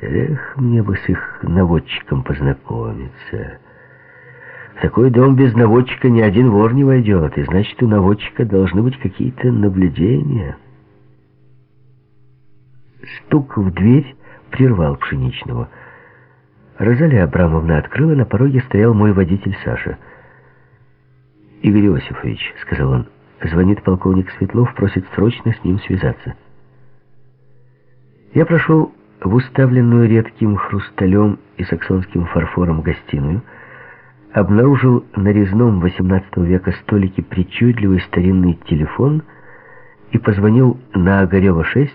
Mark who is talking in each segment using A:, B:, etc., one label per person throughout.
A: Эх, мне бы с их наводчиком познакомиться. В такой дом без наводчика ни один вор не войдет, и значит, у наводчика должны быть какие-то наблюдения. Стук в дверь прервал Пшеничного. Розалия Абрамовна открыла, на пороге стоял мой водитель Саша. «Игорь Иосифович», — сказал он, — звонит полковник Светлов, просит срочно с ним связаться. Я прошел в уставленную редким хрусталем и саксонским фарфором гостиную, обнаружил на резном XVIII века столике причудливый старинный телефон и позвонил на Огарева 6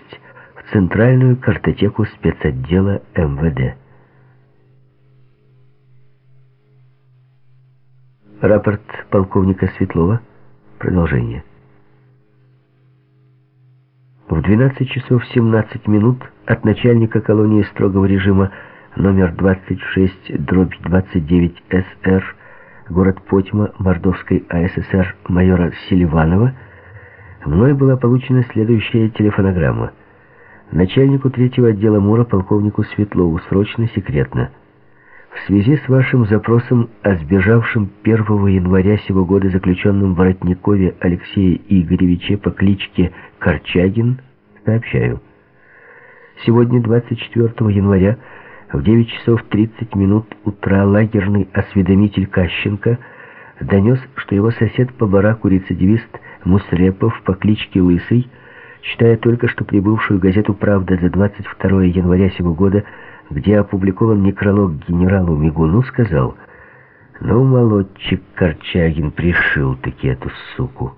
A: в центральную картотеку спецотдела МВД. Рапорт полковника Светлова. Продолжение. В 12 часов 17 минут от начальника колонии строгого режима номер 26, дробь 29 СР, город Потьма, Мордовской АССР майора Селиванова, мной была получена следующая телефонограмма. Начальнику третьего отдела МУРа полковнику Светлову срочно, секретно. В связи с вашим запросом о сбежавшем 1 января сего года заключенном Воротникове Алексее Игоревиче по кличке Корчагин, сообщаю. Сегодня, 24 января, в 9 часов 30 минут утра лагерный осведомитель Кащенко донес, что его сосед по бараку рецидивист Мусрепов по кличке Лысый, читая только что прибывшую газету «Правда» за 22 января сего года, где опубликован некролог генералу Мигуну, сказал «Ну, молодчик Корчагин пришил-таки эту суку».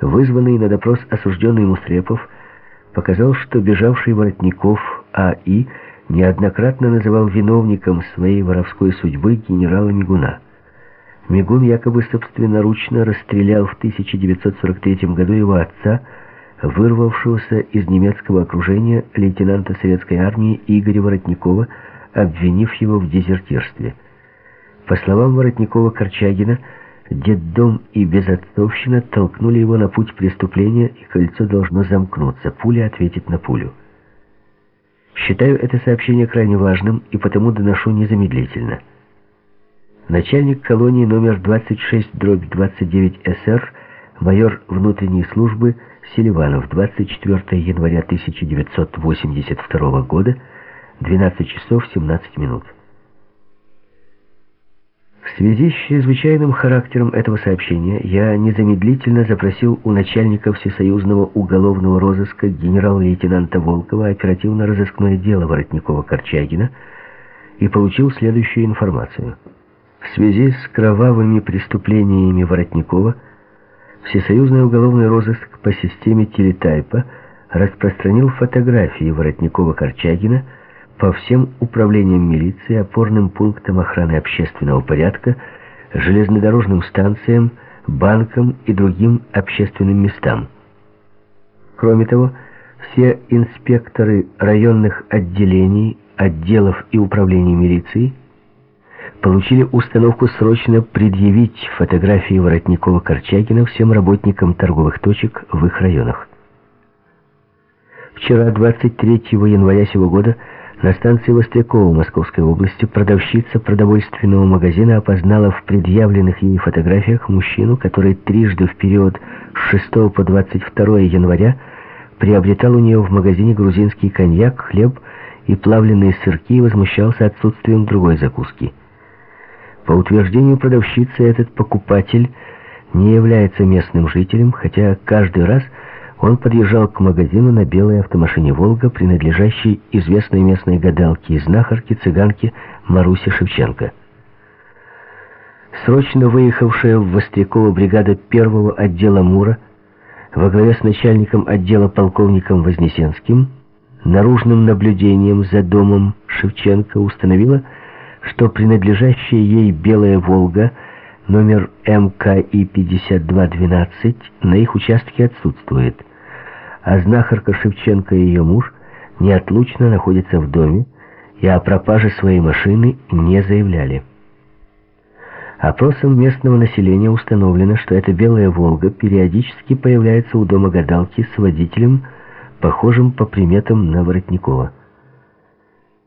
A: Вызванный на допрос осужденный Мусрепов показал, что бежавший Воротников А.И. неоднократно называл виновником своей воровской судьбы генерала Мигуна. Мигун якобы собственноручно расстрелял в 1943 году его отца, вырвавшегося из немецкого окружения лейтенанта советской армии Игоря Воротникова, обвинив его в дезертирстве. По словам Воротникова-Корчагина, детдом и безотцовщина толкнули его на путь преступления, и кольцо должно замкнуться, пуля ответит на пулю. Считаю это сообщение крайне важным и потому доношу незамедлительно. Начальник колонии номер 26, дробь 29 СР, майор внутренней службы Селиванов, 24 января 1982 года, 12 часов 17 минут. В связи с чрезвычайным характером этого сообщения я незамедлительно запросил у начальника Всесоюзного уголовного розыска генерал-лейтенанта Волкова оперативно-розыскное дело Воротникова-Корчагина и получил следующую информацию. В связи с кровавыми преступлениями Воротникова Всесоюзный уголовный розыск по системе телетайпа распространил фотографии Воротникова-Корчагина по всем управлениям милиции, опорным пунктам охраны общественного порядка, железнодорожным станциям, банкам и другим общественным местам. Кроме того, все инспекторы районных отделений, отделов и управлений милиции получили установку срочно предъявить фотографии Воротникова-Корчагина всем работникам торговых точек в их районах. Вчера, 23 января сего года, на станции Вострякова Московской области продавщица продовольственного магазина опознала в предъявленных ей фотографиях мужчину, который трижды в период с 6 по 22 января приобретал у нее в магазине грузинский коньяк, хлеб и плавленые сырки и возмущался отсутствием другой закуски. По утверждению продавщицы, этот покупатель не является местным жителем, хотя каждый раз он подъезжал к магазину на белой автомашине «Волга», принадлежащей известной местной гадалке и знахарке цыганке Марусе Шевченко. Срочно выехавшая в Вострякова бригада первого отдела МУРа во главе с начальником отдела полковником Вознесенским наружным наблюдением за домом Шевченко установила, что принадлежащая ей «Белая Волга» номер МКИ 5212 на их участке отсутствует а знахарка Шевченко и ее муж неотлучно находятся в доме и о пропаже своей машины не заявляли. Опросом местного населения установлено, что эта белая «Волга» периодически появляется у дома гадалки с водителем, похожим по приметам на Воротникова.